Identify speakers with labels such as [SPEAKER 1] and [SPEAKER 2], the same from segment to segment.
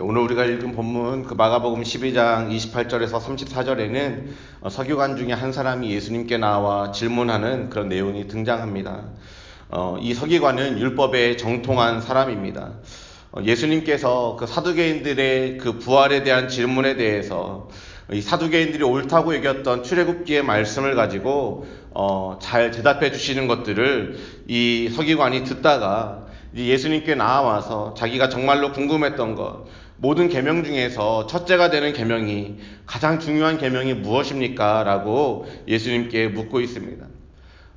[SPEAKER 1] 오늘 우리가 읽은 본문 그 마가복음 12장 28절에서 34절에는 어, 서기관 중에 한 사람이 예수님께 나와 질문하는 그런 내용이 등장합니다. 어, 이 서기관은 율법에 정통한 사람입니다. 어, 예수님께서 그 사두개인들의 그 부활에 대한 질문에 대해서 이 사두개인들이 옳다고 여겼던 출애굽기의 말씀을 가지고 어, 잘 대답해 주시는 것들을 이 서기관이 듣다가 예수님께 나와서 자기가 정말로 궁금했던 것 모든 계명 중에서 첫째가 되는 계명이 가장 중요한 계명이 무엇입니까? 라고 예수님께 묻고 있습니다.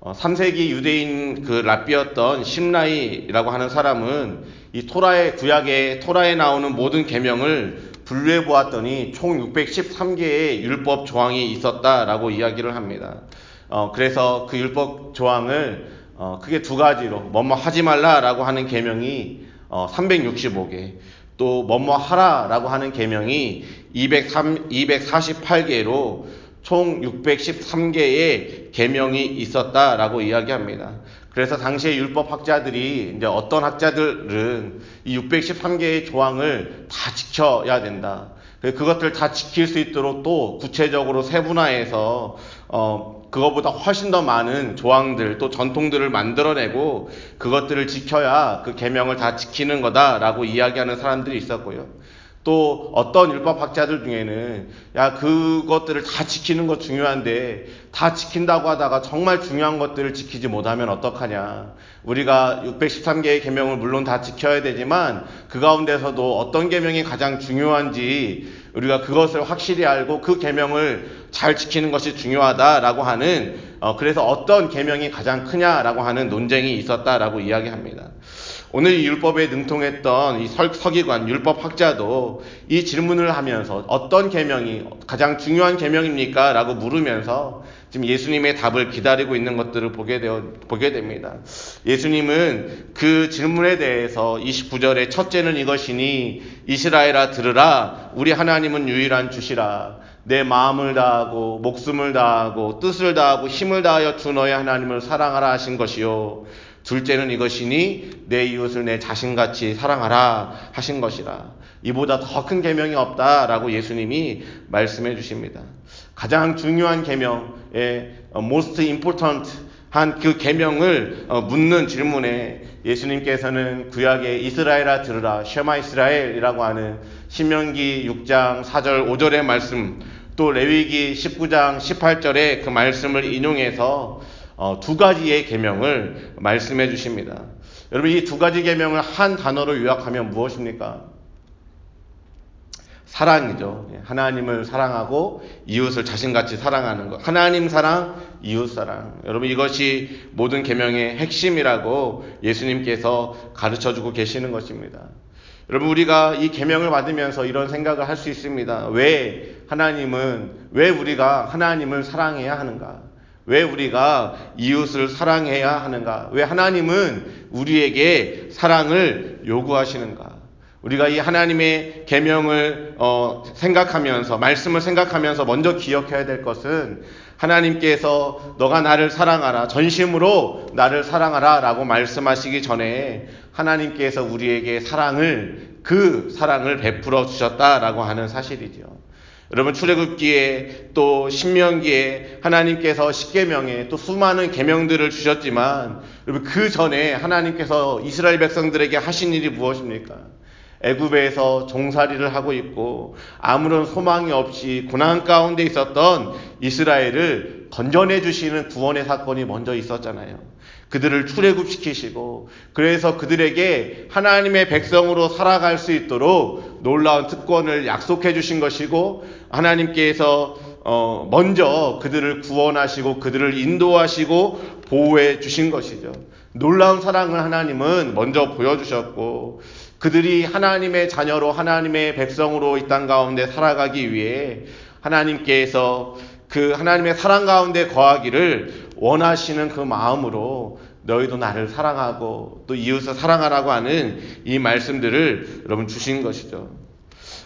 [SPEAKER 1] 3세기 어, 유대인 그 랍비였던 심라이라고 하는 사람은 이 토라의 구약의 토라에 나오는 모든 계명을 분류해 보았더니 총 613개의 율법 조항이 있었다라고 이야기를 합니다. 어, 그래서 그 율법 조항을 어, 크게 두 가지로 뭐뭐 하지 말라라고 하는 계명이 어, 365개, 또 뭐뭐 하라라고 하는 계명이 203, 248개로 총 613개의 계명이 있었다라고 이야기합니다. 그래서 당시의 율법 학자들이 이제 어떤 학자들은 이 613개의 조항을 다 지켜야 된다. 그것들 다 지킬 수 있도록 또 구체적으로 세분화해서 어 그거보다 훨씬 더 많은 조항들 또 전통들을 만들어내고 그것들을 지켜야 그 계명을 다 지키는 거다라고 이야기하는 사람들이 있었고요. 또 어떤 율법학자들 중에는 야 그것들을 다 지키는 것 중요한데 다 지킨다고 하다가 정말 중요한 것들을 지키지 못하면 어떡하냐. 우리가 613개의 계명을 물론 다 지켜야 되지만 그 가운데서도 어떤 계명이 가장 중요한지 우리가 그것을 확실히 알고 그 계명을 잘 지키는 것이 중요하다라고 하는 어, 그래서 어떤 계명이 가장 크냐라고 하는 논쟁이 있었다라고 이야기합니다. 오늘 이 율법에 능통했던 이 서기관 율법 학자도 이 질문을 하면서 어떤 계명이 가장 중요한 계명입니까? 라고 물으면서 지금 예수님의 답을 기다리고 있는 것들을 보게 되어 보게 됩니다. 예수님은 그 질문에 대해서 29절에 첫째는 이것이니 이스라엘아 들으라 우리 하나님은 유일한 주시라 내 마음을 다하고 목숨을 다하고 뜻을 다하고 힘을 다하여 주 너의 하나님을 사랑하라 하신 것이요 둘째는 이것이니 내 이웃을 내 자신같이 사랑하라 하신 것이라. 이보다 더 큰 계명이 없다라고 예수님이 말씀해 주십니다. 가장 중요한 계명의 most important 한 그 계명을 어, 묻는 질문에 예수님께서는 구약의 이스라엘아 들으라 쉐마 이스라엘이라고 하는 신명기 6장 4절 5절의 말씀 또 레위기 19장 18절의 그 말씀을 인용해서 어, 두 가지의 계명을 말씀해 주십니다. 여러분 이 두 가지 계명을 한 단어로 요약하면 무엇입니까? 사랑이죠. 예, 하나님을 사랑하고 이웃을 자신같이 사랑하는 것. 하나님 사랑, 이웃 사랑. 여러분 이것이 모든 계명의 핵심이라고 예수님께서 가르쳐 주고 계시는 것입니다. 여러분 우리가 이 계명을 받으면서 이런 생각을 할 수 있습니다. 왜 하나님은 왜 우리가 하나님을 사랑해야 하는가? 왜 우리가 이웃을 사랑해야 하는가? 왜 하나님은 우리에게 사랑을 요구하시는가? 우리가 이 하나님의 계명을 어, 생각하면서 말씀을 생각하면서 먼저 기억해야 될 것은 하나님께서 너가 나를 사랑하라 전심으로 나를 사랑하라라고 말씀하시기 전에 하나님께서 우리에게 사랑을 그 사랑을 베풀어 주셨다라고 하는 사실이죠. 여러분 출애굽기에 또 신명기에 하나님께서 십계명에 또 수많은 계명들을 주셨지만 여러분 그 전에 하나님께서 이스라엘 백성들에게 하신 일이 무엇입니까? 애굽에서 종살이를 하고 있고 아무런 소망이 없이 고난 가운데 있었던 이스라엘을 건져내 주시는 구원의 사건이 먼저 있었잖아요. 그들을 출애굽시키시고 그래서 그들에게 하나님의 백성으로 살아갈 수 있도록 놀라운 특권을 약속해 주신 것이고 하나님께서 어 먼저 그들을 구원하시고 그들을 인도하시고 보호해 주신 것이죠. 놀라운 사랑을 하나님은 먼저 보여주셨고 그들이 하나님의 자녀로 하나님의 백성으로 이 땅 가운데 살아가기 위해 하나님께서 그 하나님의 사랑 가운데 거하기를 원하시는 그 마음으로 너희도 나를 사랑하고 또 이웃을 사랑하라고 하는 이 말씀들을 여러분 주신 것이죠.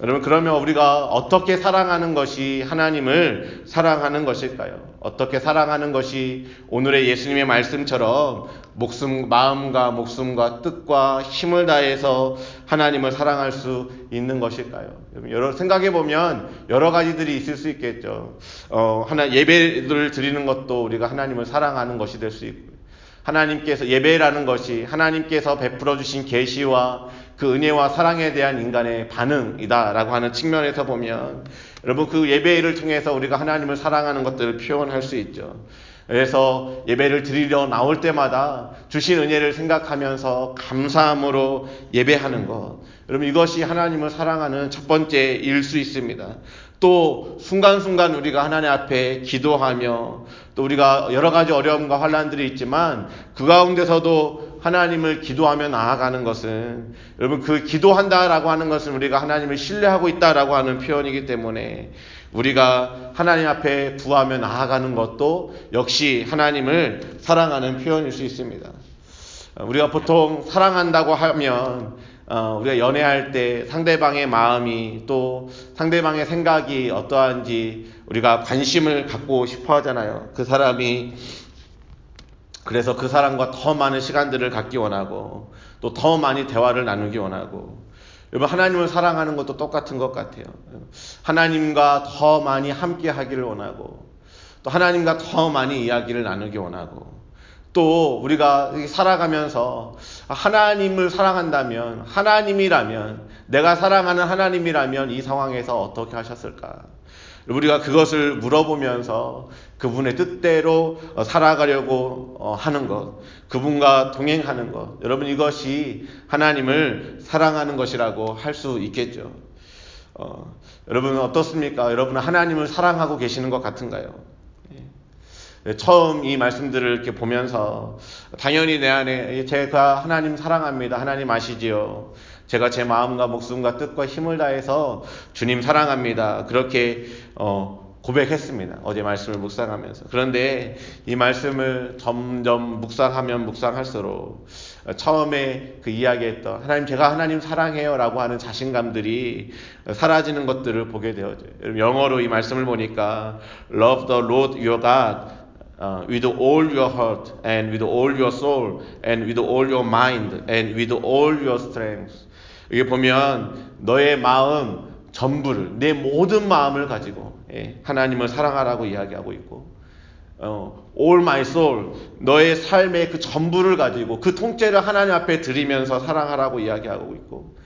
[SPEAKER 1] 여러분 그러면 우리가 어떻게 사랑하는 것이 하나님을 사랑하는 것일까요? 어떻게 사랑하는 것이 오늘의 예수님의 말씀처럼 목숨, 마음과 목숨과 뜻과 힘을 다해서 하나님을 사랑할 수 있는 것일까요? 여러 생각해 보면 여러 가지들이 있을 수 있겠죠. 어, 하나 예배를 드리는 것도 우리가 하나님을 사랑하는 것이 될 수 있고. 하나님께서 예배라는 것이 하나님께서 베풀어 주신 계시와 그 은혜와 사랑에 대한 인간의 반응이다라고 하는 측면에서 보면 여러분 그 예배를 통해서 우리가 하나님을 사랑하는 것들을 표현할 수 있죠. 그래서 예배를 드리러 나올 때마다 주신 은혜를 생각하면서 감사함으로 예배하는 것. 여러분 이것이 하나님을 사랑하는 첫 번째 일 수 있습니다. 또 순간순간 우리가 하나님 앞에 기도하며 또 우리가 여러 가지 어려움과 환란들이 있지만 그 가운데서도 하나님을 기도하며 나아가는 것은 여러분 그 기도한다라고 하는 것은 우리가 하나님을 신뢰하고 있다라고 하는 표현이기 때문에 우리가 하나님 앞에 구하며 나아가는 것도 역시 하나님을 사랑하는 표현일 수 있습니다. 우리가 보통 사랑한다고 하면 어, 우리가 연애할 때 상대방의 마음이 또 상대방의 생각이 어떠한지 우리가 관심을 갖고 싶어 하잖아요. 그 사람이 그래서 그 사람과 더 많은 시간들을 갖기 원하고 또 더 많이 대화를 나누기 원하고 여러분 하나님을 사랑하는 것도 똑같은 것 같아요. 하나님과 더 많이 함께 하기를 원하고 또 하나님과 더 많이 이야기를 나누기 원하고 또 우리가 살아가면서 하나님을 사랑한다면 하나님이라면 내가 사랑하는 하나님이라면 이 상황에서 어떻게 하셨을까? 우리가 그것을 물어보면서 그분의 뜻대로 어, 살아가려고 어, 하는 것, 그분과 동행하는 것, 여러분 이것이 하나님을 사랑하는 것이라고 할 수 있겠죠. 어, 여러분은 어떻습니까? 여러분은 하나님을 사랑하고 계시는 것 같은가요? 예. 처음 이 말씀들을 이렇게 보면서 당연히 내 안에 제가 하나님 사랑합니다. 하나님 아시지요. 제가 제 마음과 목숨과 뜻과 힘을 다해서 주님 사랑합니다. 그렇게 어, 고백했습니다. 어제 말씀을 묵상하면서. 그런데 이 말씀을 점점 묵상하면 묵상할수록 처음에 그 이야기했던 하나님 제가 하나님 사랑해요라고 하는 자신감들이 사라지는 것들을 보게 되어져요. 영어로 이 말씀을 보니까 Love the Lord your God uh, with all your heart and with all your soul and with all your mind and with all your strength. 여기 보면 너의 마음 전부를 내 모든 마음을 가지고 예, 하나님을 사랑하라고 이야기하고 있고 어, all my soul 너의 삶의 그 전부를 가지고 그 통째를 하나님 앞에 드리면서 사랑하라고 이야기하고 있고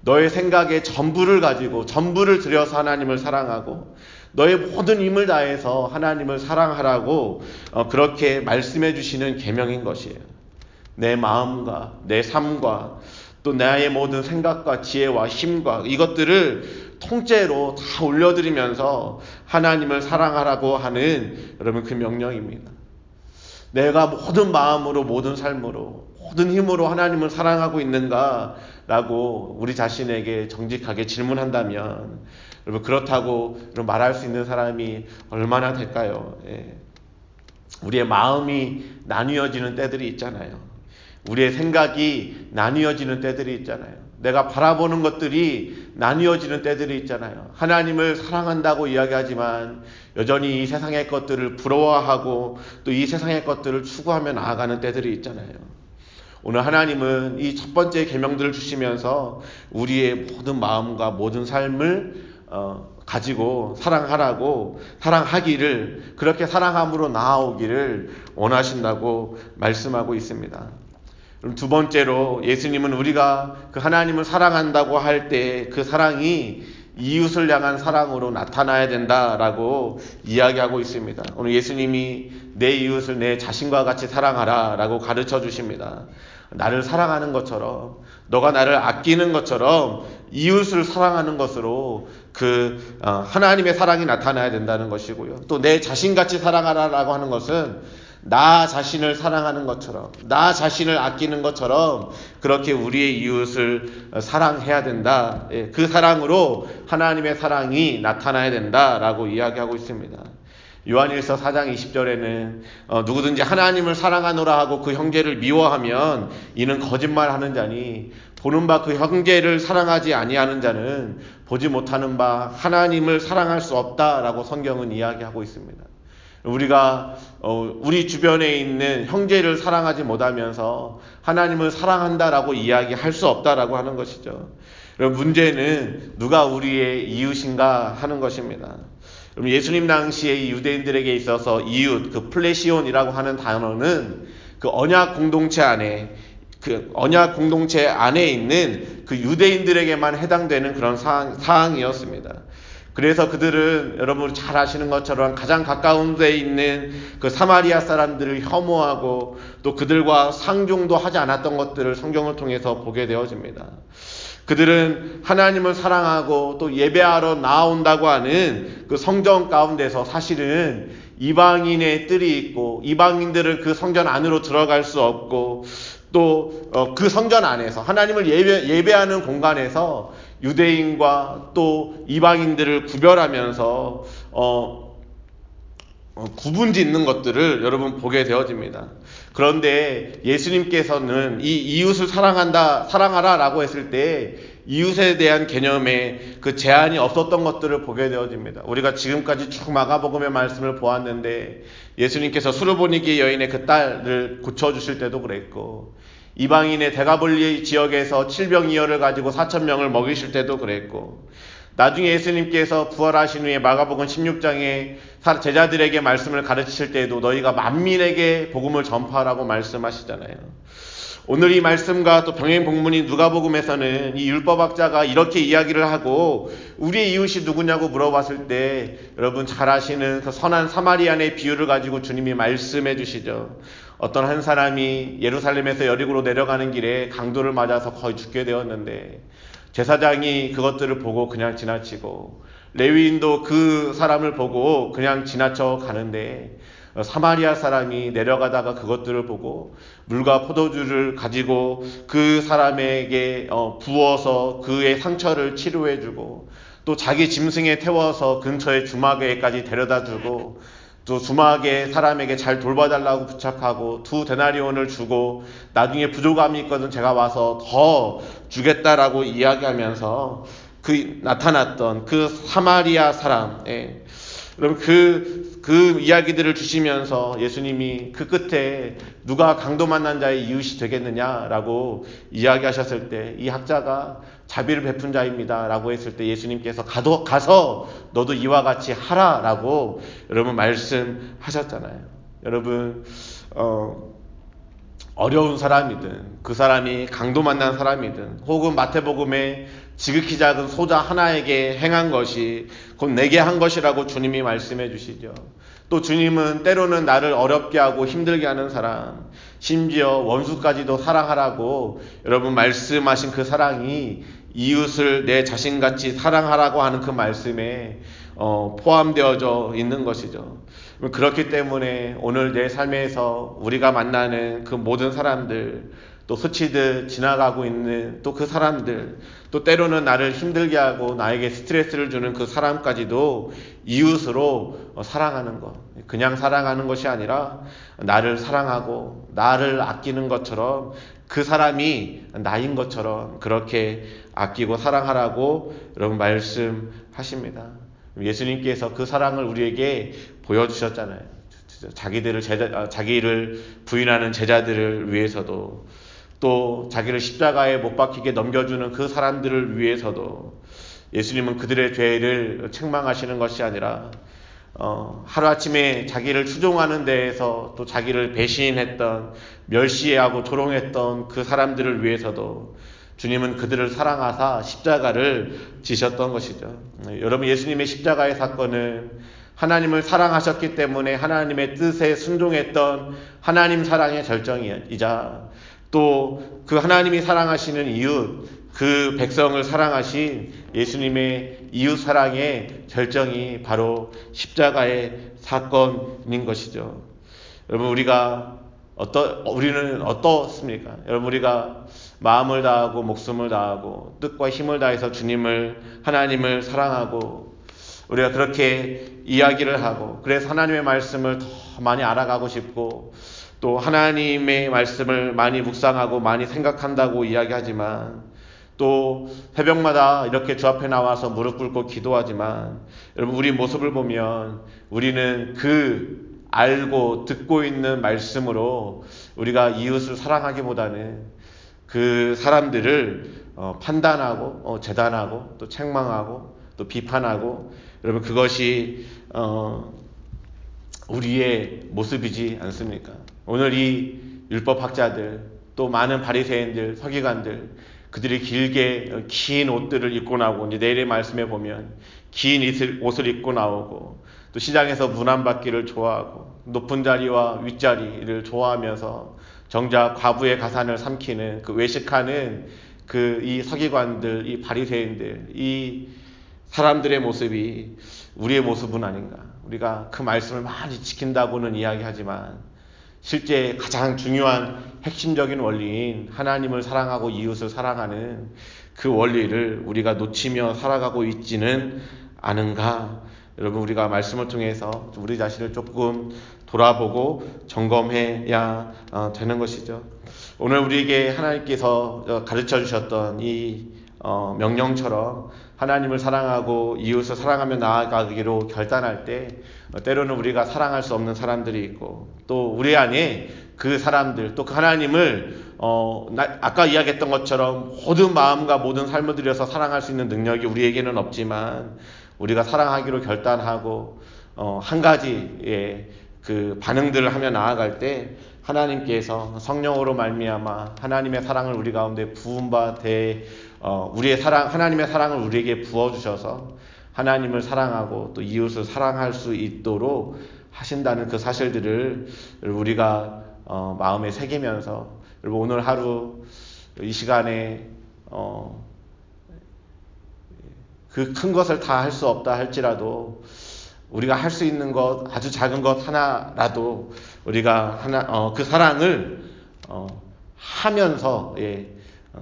[SPEAKER 1] 너의 생각의 전부를 가지고 전부를 들여서 하나님을 사랑하고 너의 모든 힘을 다해서 하나님을 사랑하라고 어, 그렇게 말씀해 주시는 계명인 것이에요. 내 마음과 내 삶과 또 나의 모든 생각과 지혜와 힘과 이것들을 통째로 다 올려드리면서 하나님을 사랑하라고 하는 여러분 그 명령입니다. 내가 모든 마음으로 모든 삶으로 모든 힘으로 하나님을 사랑하고 있는가라고 우리 자신에게 정직하게 질문한다면 여러분 그렇다고 말할 수 있는 사람이 얼마나 될까요? 예. 우리의 마음이 나뉘어지는 때들이 있잖아요. 우리의 생각이 나뉘어지는 때들이 있잖아요. 내가 바라보는 것들이 나뉘어지는 때들이 있잖아요. 하나님을 사랑한다고 이야기하지만 여전히 이 세상의 것들을 부러워하고 또 이 세상의 것들을 추구하며 나아가는 때들이 있잖아요. 오늘 하나님은 이 첫 번째 계명들을 주시면서 우리의 모든 마음과 모든 삶을 어, 가지고 사랑하라고 사랑하기를 그렇게 사랑함으로 나아오기를 원하신다고 말씀하고 있습니다. 두 번째로 예수님은 우리가 그 하나님을 사랑한다고 할 때 그 사랑이 이웃을 향한 사랑으로 나타나야 된다라고 이야기하고 있습니다. 오늘 예수님이 내 이웃을 내 자신과 같이 사랑하라 라고 가르쳐 주십니다. 나를 사랑하는 것처럼, 너가 나를 아끼는 것처럼 이웃을 사랑하는 것으로 그 어, 하나님의 사랑이 나타나야 된다는 것이고요. 또 내 자신같이 사랑하라라고 하는 것은 나 자신을 사랑하는 것처럼, 나 자신을 아끼는 것처럼 그렇게 우리의 이웃을 사랑해야 된다. 예, 그 사랑으로 하나님의 사랑이 나타나야 된다라고 이야기하고 있습니다. 요한일서 4장 20절에는 어, 누구든지 하나님을 사랑하노라 하고 그 형제를 미워하면 이는 거짓말하는 자니 보는 바 그 형제를 사랑하지 아니하는 자는 보지 못하는 바 하나님을 사랑할 수 없다라고 성경은 이야기하고 있습니다. 우리가 어, 우리 주변에 있는 형제를 사랑하지 못하면서 하나님을 사랑한다라고 이야기할 수 없다라고 하는 것이죠. 문제는 누가 우리의 이웃인가 하는 것입니다. 예수님 당시에 유대인들에게 있어서 이웃, 그 플레시온이라고 하는 단어는 그 언약 공동체 안에 그 언약 공동체 안에 있는 그 유대인들에게만 해당되는 그런 사항, 사항이었습니다. 그래서 그들은 여러분 잘 아시는 것처럼 가장 가까운 데 있는 그 사마리아 사람들을 혐오하고 또 그들과 상종도 하지 않았던 것들을 성경을 통해서 보게 되어집니다. 그들은 하나님을 사랑하고 또 예배하러 나온다고 하는 그 성전 가운데서 사실은 이방인의 뜰이 있고 이방인들은 그 성전 안으로 들어갈 수 없고 또그 어, 성전 안에서 하나님을 예배, 예배하는 공간에서 유대인과 또 이방인들을 구별하면서 어, 어, 구분 짓는 것들을 여러분 보게 되어집니다. 그런데 예수님께서는 이 이웃을 사랑한다, 사랑하라 라고 했을 때 이웃에 대한 개념에 그 제한이 없었던 것들을 보게 되어집니다. 우리가 지금까지 쭉 마가복음의 말씀을 보았는데 예수님께서 수르보니기 여인의 그 딸을 고쳐주실 때도 그랬고 이방인의 대가볼리 지역에서 7병2열을 가지고 4천명을 먹이실 때도 그랬고 나중에 예수님께서 부활하신 후에 마가복음 16장에 제자들에게 말씀을 가르치실 때에도 너희가 만민에게 복음을 전파하라고 말씀하시잖아요. 오늘 이 말씀과 또 병행 복문인 누가복음에서는 이 율법학자가 이렇게 이야기를 하고 우리의 이웃이 누구냐고 물어봤을 때 여러분 잘 아시는 그 선한 사마리안의 비유를 가지고 주님이 말씀해 주시죠. 어떤 한 사람이 예루살렘에서 여리고로 내려가는 길에 강도를 맞아서 거의 죽게 되었는데 제사장이 그것들을 보고 그냥 지나치고 레위인도 그 사람을 보고 그냥 지나쳐 가는데 사마리아 사람이 내려가다가 그것들을 보고 물과 포도주를 가지고 그 사람에게 어, 부어서 그의 상처를 치료해주고 또 자기 짐승에 태워서 근처의 주막에까지 데려다 주고 또 주막에 사람에게 잘 돌봐달라고 부착하고 두 데나리온을 주고 나중에 부족함이 있거든 제가 와서 더 주겠다라고 이야기하면서 그 나타났던 그 사마리아 사람, 예. 그럼 그, 그 이야기들을 주시면서 예수님이 그 끝에 누가 강도 만난 자의 이웃이 되겠느냐라고 이야기하셨을 때 이 학자가 자비를 베푼 자입니다. 라고 했을 때 예수님께서 가도, 가서 너도 이와 같이 하라라고 여러분 말씀하셨잖아요. 여러분, 어, 어려운 사람이든 그 사람이 강도 만난 사람이든 혹은 마태복음에 지극히 작은 소자 하나에게 행한 것이 곧 내게 한 것이라고 주님이 말씀해 주시죠. 또 주님은 때로는 나를 어렵게 하고 힘들게 하는 사람, 심지어 원수까지도 사랑하라고 여러분 말씀하신 그 사랑이 이웃을 내 자신같이 사랑하라고 하는 그 말씀에 어, 포함되어져 있는 것이죠. 그렇기 때문에 오늘 내 삶에서 우리가 만나는 그 모든 사람들, 또 스치듯 지나가고 있는 또 그 사람들, 또 때로는 나를 힘들게 하고 나에게 스트레스를 주는 그 사람까지도 이웃으로 어, 사랑하는 것. 그냥 사랑하는 것이 아니라 나를 사랑하고 나를 아끼는 것처럼 그 사람이 나인 것처럼 그렇게 아끼고 사랑하라고 여러분 말씀하십니다. 예수님께서 그 사랑을 우리에게 보여주셨잖아요. 자기들을 제자, 아, 자기를 부인하는 제자들을 위해서도 또 자기를 십자가에 못 박히게 넘겨주는 그 사람들을 위해서도 예수님은 그들의 죄를 책망하시는 것이 아니라 어, 하루아침에 자기를 추종하는 데에서 또 자기를 배신했던 멸시하고 조롱했던 그 사람들을 위해서도 주님은 그들을 사랑하사 십자가를 지셨던 것이죠. 여러분 예수님의 십자가의 사건은 하나님을 사랑하셨기 때문에 하나님의 뜻에 순종했던 하나님 사랑의 절정이자 또 그 하나님이 사랑하시는 이웃 그 백성을 사랑하신 예수님의 이웃 사랑의 결정이 바로 십자가의 사건인 것이죠. 여러분 우리가 어떠 우리는 어떻습니까? 여러분 우리가 마음을 다하고 목숨을 다하고 뜻과 힘을 다해서 주님을 하나님을 사랑하고 우리가 그렇게 이야기를 하고 그래서 하나님의 말씀을 더 많이 알아가고 싶고 또 하나님의 말씀을 많이 묵상하고 많이 생각한다고 이야기하지만 또 새벽마다 이렇게 주 앞에 나와서 무릎 꿇고 기도하지만 여러분 우리 모습을 보면 우리는 그 알고 듣고 있는 말씀으로 우리가 이웃을 사랑하기보다는 그 사람들을 어, 판단하고 어, 재단하고 또 책망하고 또 비판하고 여러분 그것이 어, 우리의 모습이지 않습니까? 오늘 이 율법학자들 또 많은 바리새인들 서기관들 그들이 길게 긴 옷들을 입고 나오고 이제 내일의 말씀에 보면 긴 옷을 입고 나오고 또 시장에서 문안받기를 좋아하고 높은 자리와 윗자리를 좋아하면서 정작 과부의 가산을 삼키는 그 외식하는 그 이 서기관들, 이 바리새인들, 이 사람들의 모습이 우리의 모습은 아닌가. 우리가 그 말씀을 많이 지킨다고는 이야기하지만 실제 가장 중요한 핵심적인 원리인 하나님을 사랑하고 이웃을 사랑하는 그 원리를 우리가 놓치며 살아가고 있지는 않은가. 여러분 우리가 말씀을 통해서 우리 자신을 조금 돌아보고 점검해야 어, 되는 것이죠. 오늘 우리에게 하나님께서 어, 가르쳐 주셨던 이 어, 명령처럼 하나님을 사랑하고 이웃을 사랑하며 나아가기로 결단할 때 때로는 우리가 사랑할 수 없는 사람들이 있고 또 우리 안에 그 사람들 또 그 하나님을 어, 나, 아까 이야기했던 것처럼 모든 마음과 모든 삶을 들여서 사랑할 수 있는 능력이 우리에게는 없지만 우리가 사랑하기로 결단하고 어, 한 가지의 그 반응들을 하며 나아갈 때 하나님께서 성령으로 말미암아 하나님의 사랑을 우리 가운데 부음바 대 어, 우리의 사랑 하나님의 사랑을 우리에게 부어 주셔서 하나님을 사랑하고 또 이웃을 사랑할 수 있도록 하신다는 그 사실들을 우리가 어, 마음에 새기면서 그리고 오늘 하루 이 시간에 어, 그 큰 것을 다 할 수 없다 할지라도 우리가 할 수 있는 것 아주 작은 것 하나라도 우리가 하나 어, 그 사랑을 어, 하면서 예, 어,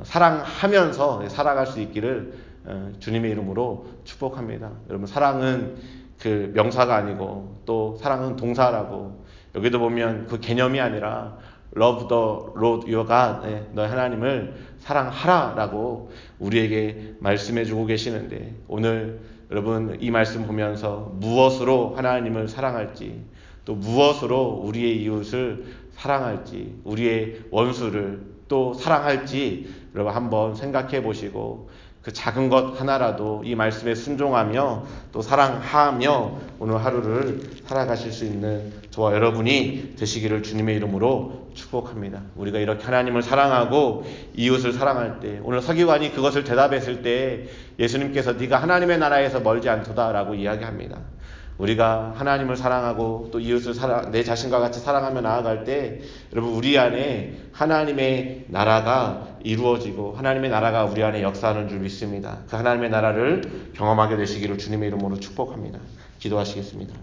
[SPEAKER 1] 사랑하면서 살아갈 수 있기를 어, 주님의 이름으로 축복합니다. 여러분 사랑은 그 명사가 아니고 또 사랑은 동사라고 여기도 보면 그 개념이 아니라 love the Lord your God 네, 너희 하나님을 사랑하라라고 우리에게 말씀해 주고 계시는데 오늘 여러분 이 말씀 보면서 무엇으로 하나님을 사랑할지 또 무엇으로 우리의 이웃을 사랑할지 우리의 원수를 또 사랑할지 여러분 한번 생각해 보시고 그 작은 것 하나라도 이 말씀에 순종하며 또 사랑하며 오늘 하루를 살아가실 수 있는 저와 여러분이 되시기를 주님의 이름으로 축복합니다. 우리가 이렇게 하나님을 사랑하고 이웃을 사랑할 때 오늘 서기관이 그것을 대답했을 때 예수님께서 네가 하나님의 나라에서 멀지 않도다라고 이야기합니다. 우리가 하나님을 사랑하고 또 이웃을 사랑, 내 자신과 같이 사랑하며 나아갈 때 여러분 우리 안에 하나님의 나라가 이루어지고 하나님의 나라가 우리 안에 역사하는 줄 믿습니다. 그 하나님의 나라를 경험하게 되시기를 주님의 이름으로 축복합니다. 기도하시겠습니다.